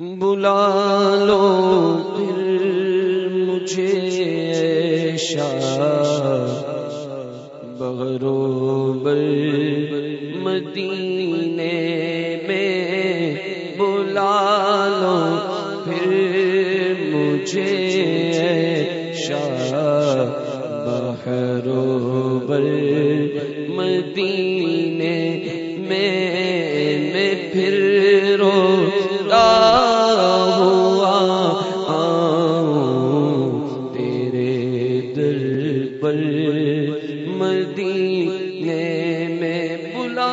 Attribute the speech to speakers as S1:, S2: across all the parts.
S1: بلا لو پھر مجھے بغرو بل مدینہ مدینے میں بلا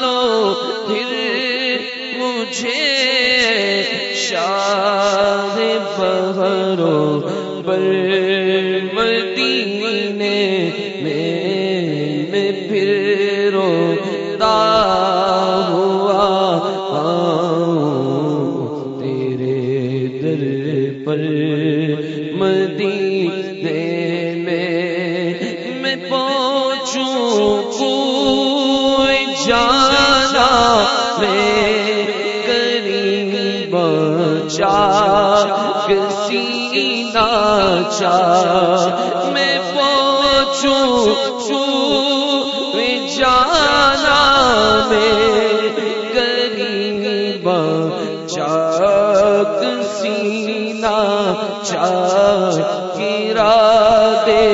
S1: لو، پھر مجھے شاہ بہرو پر مدینے میں میں پھر روتا ہوا تیرے در پر مدینے کریم چا کسی ناچا میں پہنچوں جانا میں غریب چاک سینا چاک گرا دے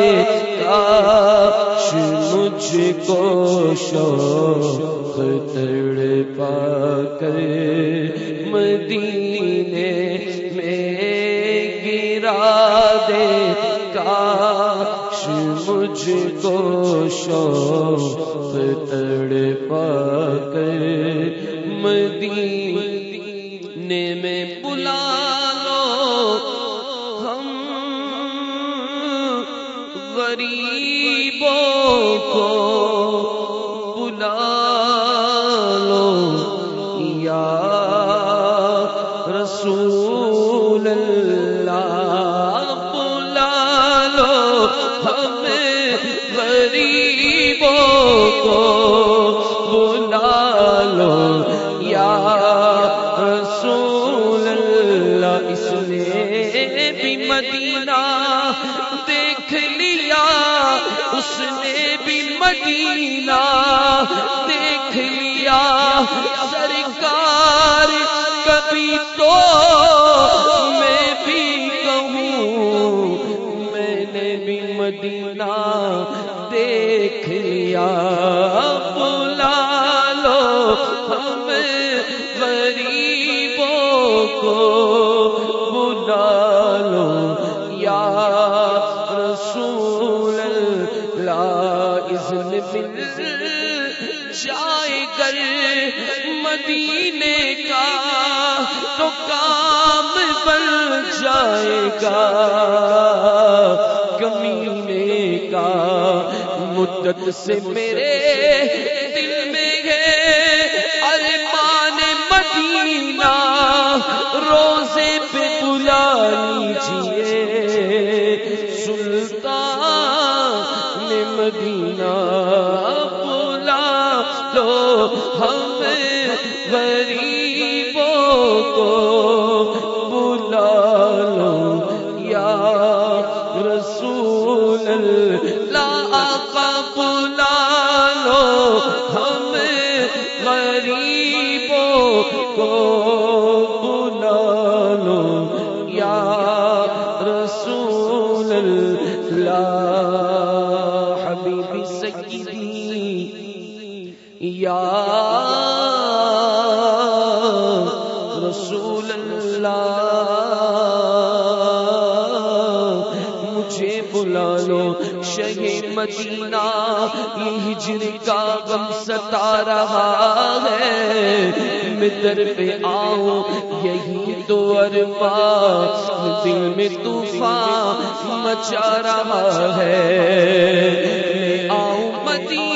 S1: کاش مجھ کو شوق تڑ پا کر مدینے میں گرا دے کاش مجھ کو شوق تڑ پا کر مدینے میں بلا لو ہم غریبوں کو بلا ہمیں غریبوں کو بلا لو۔ یا رسول اللہ، اس نے بھی مدینہ دیکھ لیا۔ اس نے بھی مدینہ دیکھ لیا۔ سرکار کبھی تو غریبوں کو بلا لو یا رسول اللہ اذن مل جائے گر مدینے کا تو کام بن جائے گا۔ کمینے کا مدت سے میرے دل میں ہے۔ مدینہ بلا لو ہم غریبوں کو بلا لو یا رسول اللہ، آقا بلا لو ہم غریبوں کو رسول اللہ، مجھے بلا لو شہ مدینہ، یہ ہجر کا غم ستا رہا ہے۔ میں در پہ آؤں یہی تو ارما دل میں طوفان مچا رہا ہے۔ میں آؤں مدینے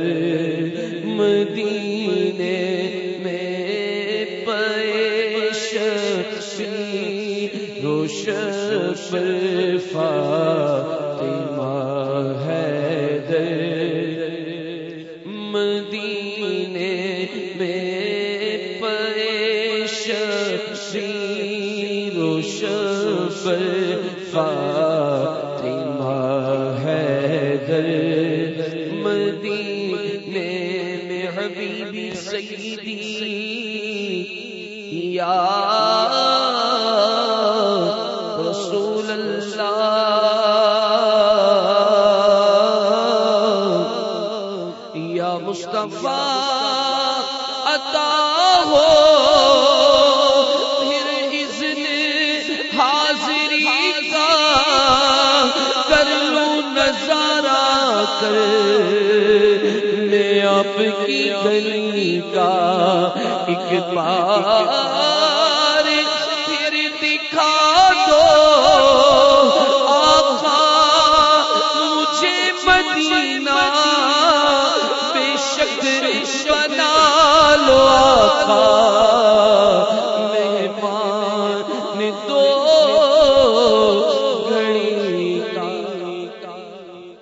S1: حیدر مدینے میں پیش بھی روشن فاطمہ حیدر مدینے میں پیش شیر و شف فاطمہ حیدر مدینے سیدی، یا رسول اللہ، یا مصطفیٰ، عطا ہو، پھر اذن حاضری کا کر لوں نظارہ کر۔ کی گلی کا ایک